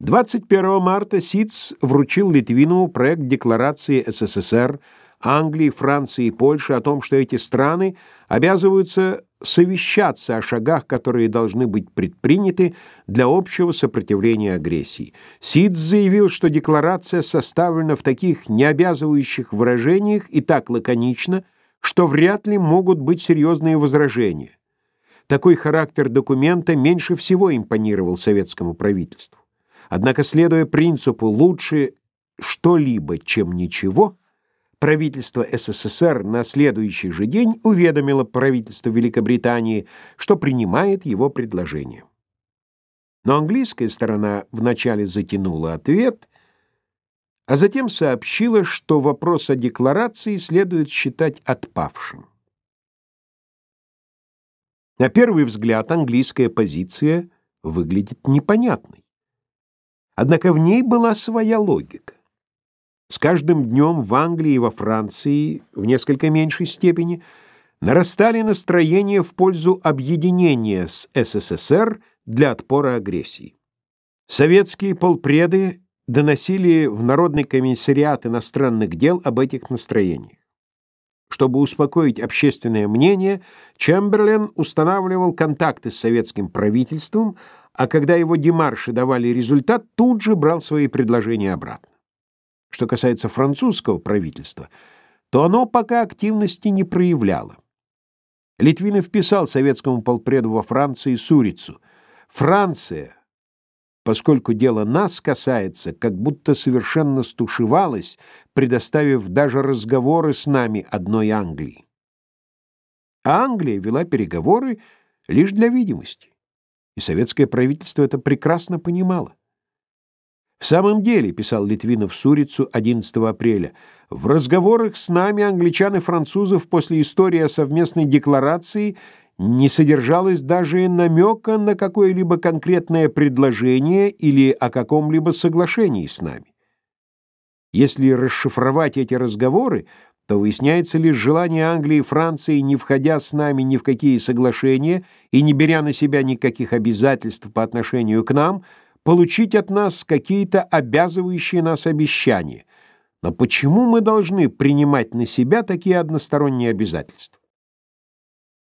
21 марта СИЦ вручил Литвинову проект декларации СССР, Англии, Франции и Польши о том, что эти страны обязываются совещаться о шагах, которые должны быть предприняты для общего сопротивления агрессии. СИЦ заявил, что декларация составлена в таких необязывающих выражениях и так лаконично, что вряд ли могут быть серьезные возражения. Такой характер документа меньше всего импонировал советскому правительству. Однако, следуя принципу «лучше что-либо, чем ничего», правительство СССР на следующий же день уведомило правительство Великобритании, что принимает его предложение. Но английская сторона вначале затянула ответ, а затем сообщила, что вопрос о декларации следует считать отпавшим. На первый взгляд английская позиция выглядит непонятной. Однако в ней была своя логика. С каждым днем в Англии и во Франции, в несколько меньшей степени, нарастали настроения в пользу объединения с СССР для отпора агрессии. Советские полпреды доносили в Народный комиссариат иностранных дел об этих настроениях. Чтобы успокоить общественное мнение, Чемберлен устанавливал контакты с советским правительством, а когда его демарши давали результат, тут же брал свои предложения обратно. Что касается французского правительства, то оно пока активности не проявляло. Литвинов писал советскому полпреду во Франции Сурицу: "Франция, поскольку дело нас касается, как будто совершенно стушевалась, предоставив даже разговоры с нами одной Англии. А Англия вела переговоры лишь для видимости и советское правительство это прекрасно понимало. В самом деле, писал Литвинов Сурицу 11 апреля, в разговорах с нами англичан и французов после истории о совместной декларации не содержалось даже намека на какое-либо конкретное предложение или о каком-либо соглашении с нами. Если расшифровать эти разговоры, то выясняется лишь желание Англии и Франции, не входя с нами ни в какие соглашения и не беря на себя никаких обязательств по отношению к нам, получить от нас какие-то обязывающие нас обещания. Но почему мы должны принимать на себя такие односторонние обязательства?